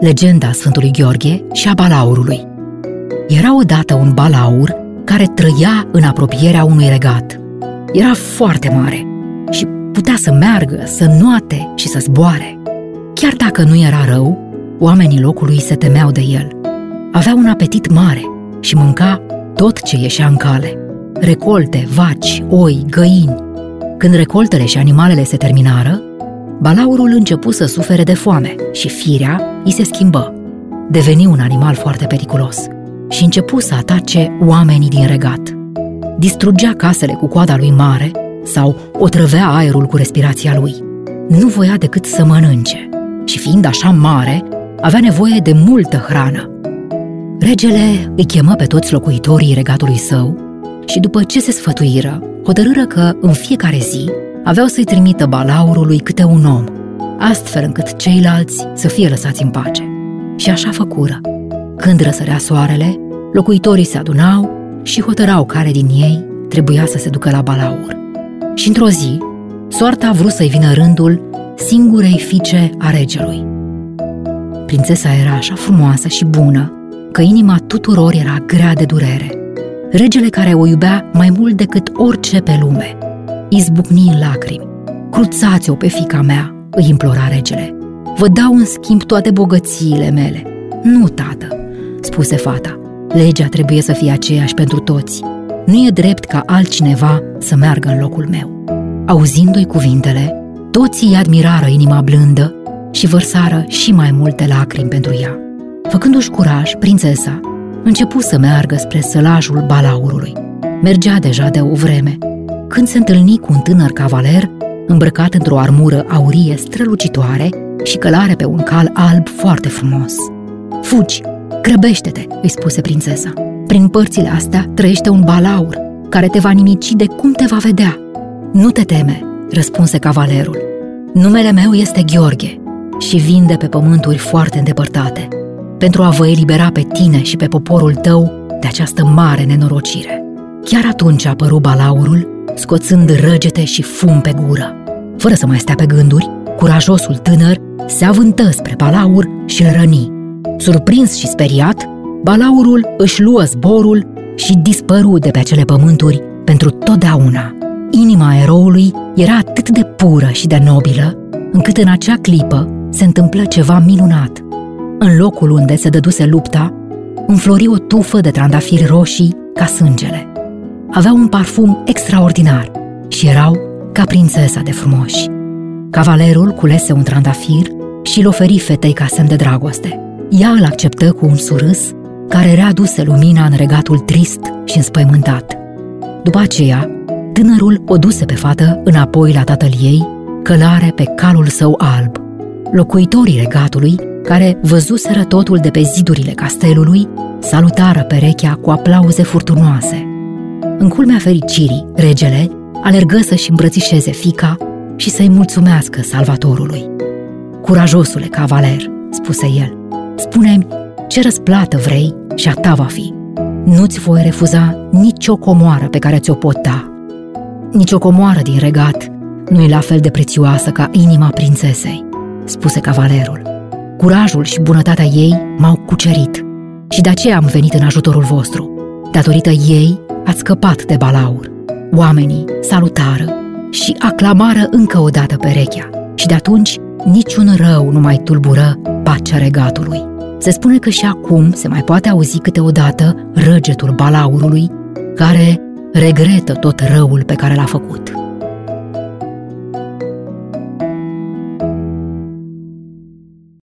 legenda Sfântului Gheorghe și a balaurului. Era odată un balaur care trăia în apropierea unui regat. Era foarte mare și putea să meargă, să noate și să zboare. Chiar dacă nu era rău, oamenii locului se temeau de el. Avea un apetit mare și mânca tot ce ieșea în cale. Recolte, vaci, oi, găini. Când recoltele și animalele se terminară, balaurul începu să sufere de foame și firea îi se schimbă. Deveni un animal foarte periculos și începu să atace oamenii din regat. Distrugea casele cu coada lui mare sau otrăvea aerul cu respirația lui. Nu voia decât să mănânce și fiind așa mare, avea nevoie de multă hrană. Regele îi chemă pe toți locuitorii regatului său și după ce se sfătuiră, hotărâră că în fiecare zi aveau să-i trimită balaurului câte un om, astfel încât ceilalți să fie lăsați în pace. Și așa făcură. Când răsărea soarele, locuitorii se adunau și hotărau care din ei trebuia să se ducă la balaur. Și într-o zi, soarta a vrut să-i vină rândul singurei fiice a regelui. Prințesa era așa frumoasă și bună, că inima tuturor era grea de durere. Regele care o iubea mai mult decât orice pe lume, izbucni în lacrimi. Cruțați-o pe fica mea, îi implora regele. Vă dau în schimb toate bogățiile mele. Nu, tată, spuse fata. Legea trebuie să fie aceeași pentru toți. Nu e drept ca altcineva să meargă în locul meu. Auzindu-i cuvintele, toți îi admirară inima blândă și vărsară și mai multe lacrimi pentru ea. Făcându-și curaj, prințesa începu să meargă spre sălajul balaurului. Mergea deja de o vreme, când se întâlni cu un tânăr cavaler îmbrăcat într-o armură aurie strălucitoare și călare pe un cal alb foarte frumos. Fugi, grăbește-te, îi spuse prințesa. Prin părțile astea trăiește un balaur care te va nimici de cum te va vedea. Nu te teme, răspunse cavalerul. Numele meu este Gheorghe și vin de pe pământuri foarte îndepărtate pentru a vă elibera pe tine și pe poporul tău de această mare nenorocire. Chiar atunci a apărut balaurul, scoțând răgete și fum pe gură. Fără să mai stea pe gânduri, curajosul tânăr se avântă spre balaur și îl răni. Surprins și speriat, balaurul își luă zborul și dispăru de pe acele pământuri pentru totdeauna. Inima eroului era atât de pură și de nobilă, încât în acea clipă se întâmplă ceva minunat – în locul unde se dăduse lupta, înflori o tufă de trandafiri roșii ca sângele. Aveau un parfum extraordinar și erau ca prințesa de frumoși. Cavalerul culese un trandafir și îl oferi fetei ca semn de dragoste. Ea îl acceptă cu un surâs care readuse lumina în regatul trist și înspăimântat. După aceea, tânărul o duse pe fată înapoi la tatăl ei, călare pe calul său alb. Locuitorii regatului care văzuseră totul de pe zidurile castelului, salutară perechea cu aplauze furtunoase. În culmea fericirii, regele alergă să-și îmbrățișeze fica și să-i mulțumească salvatorului. Curajosule cavaler, spuse el, spune-mi ce răsplată vrei și a ta va fi. Nu-ți voi refuza nicio comoară pe care ți-o pot da. Nici o comoară din regat nu e la fel de prețioasă ca inima prințesei, spuse cavalerul. Curajul și bunătatea ei m-au cucerit și de aceea am venit în ajutorul vostru. Datorită ei ați scăpat de balaur. Oamenii salutară și aclamară încă o dată perechea și de atunci niciun rău nu mai tulbură pacea regatului. Se spune că și acum se mai poate auzi câteodată răgetul balaurului care regretă tot răul pe care l-a făcut.